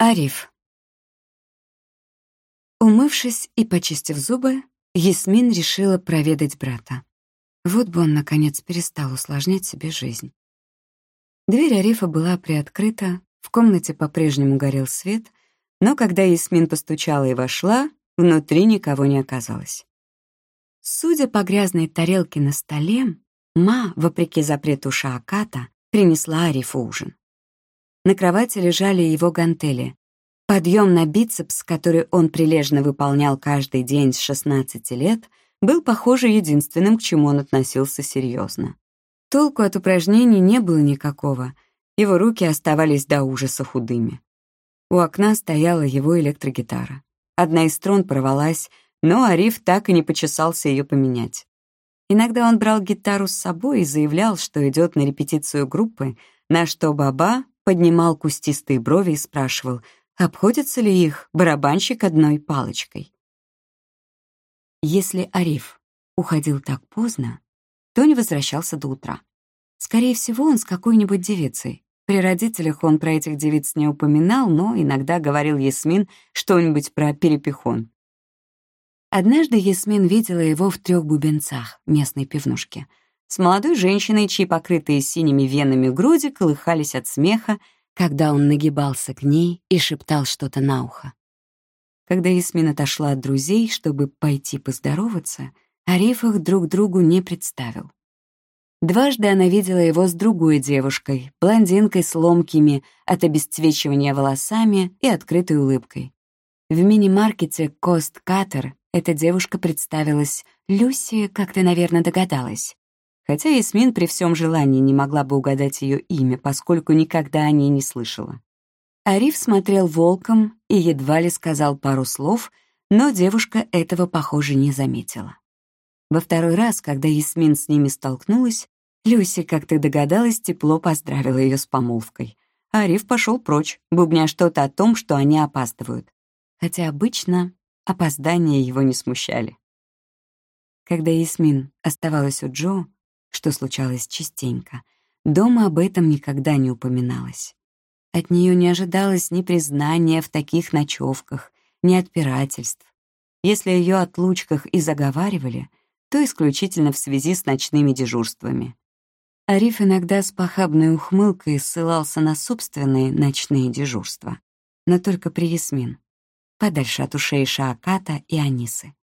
Ариф. Умывшись и почистив зубы, Ясмин решила проведать брата. Вот бы он, наконец, перестал усложнять себе жизнь. Дверь Арифа была приоткрыта, в комнате по-прежнему горел свет, но когда Ясмин постучала и вошла, внутри никого не оказалось. Судя по грязной тарелке на столе, Ма, вопреки запрету Шааката, принесла Арифу ужин. На кровати лежали его гантели. Подъем на бицепс, который он прилежно выполнял каждый день с 16 лет, был, похоже, единственным, к чему он относился серьезно. Толку от упражнений не было никакого, его руки оставались до ужаса худыми. У окна стояла его электрогитара. Одна из струн порвалась, но Ариф так и не почесался ее поменять. Иногда он брал гитару с собой и заявлял, что идет на репетицию группы, на что Баба поднимал кустистые брови и спрашивал, обходится ли их барабанщик одной палочкой. Если Ариф уходил так поздно, то не возвращался до утра. Скорее всего, он с какой-нибудь девицей. При родителях он про этих девиц не упоминал, но иногда говорил Ясмин что-нибудь про перепихон. Однажды Ясмин видела его в трех бубенцах местной пивнушки — с молодой женщиной, чьи покрытые синими венами груди колыхались от смеха, когда он нагибался к ней и шептал что-то на ухо. Когда Ясмин отошла от друзей, чтобы пойти поздороваться, Ариф их друг другу не представил. Дважды она видела его с другой девушкой, блондинкой с ломкими от обесцвечивания волосами и открытой улыбкой. В мини-маркете «Кост Катер» эта девушка представилась Люси, как ты, наверное, догадалась хотя Ясмин при всем желании не могла бы угадать ее имя, поскольку никогда о ней не слышала. Ариф смотрел волком и едва ли сказал пару слов, но девушка этого, похоже, не заметила. Во второй раз, когда Ясмин с ними столкнулась, Люси, как ты догадалась, тепло поздравила ее с помолвкой. Ариф пошел прочь, бубня что-то о том, что они опаздывают. Хотя обычно опоздания его не смущали. Когда Ясмин оставалась у Джо, что случалось частенько. Дома об этом никогда не упоминалось. От нее не ожидалось ни признания в таких ночевках, ни отпирательств. Если ее отлучках и заговаривали, то исключительно в связи с ночными дежурствами. Ариф иногда с похабной ухмылкой ссылался на собственные ночные дежурства, но только при Ясмин, подальше от ушей Шааката и Анисы.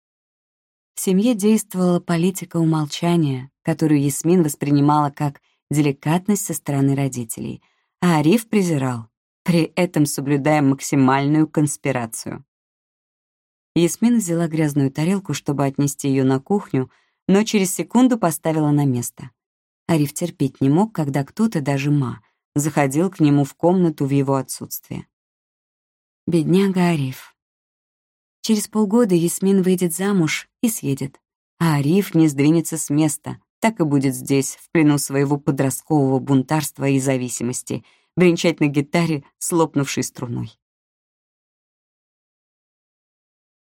В семье действовала политика умолчания, которую Ясмин воспринимала как деликатность со стороны родителей, а Ариф презирал, при этом соблюдая максимальную конспирацию. Ясмин взяла грязную тарелку, чтобы отнести ее на кухню, но через секунду поставила на место. Ариф терпеть не мог, когда кто-то, даже Ма, заходил к нему в комнату в его отсутствие. Бедняга Ариф. Через полгода Ясмин выйдет замуж и съедет, а Ариф не сдвинется с места, так и будет здесь, в плену своего подросткового бунтарства и зависимости, бренчать на гитаре с струной.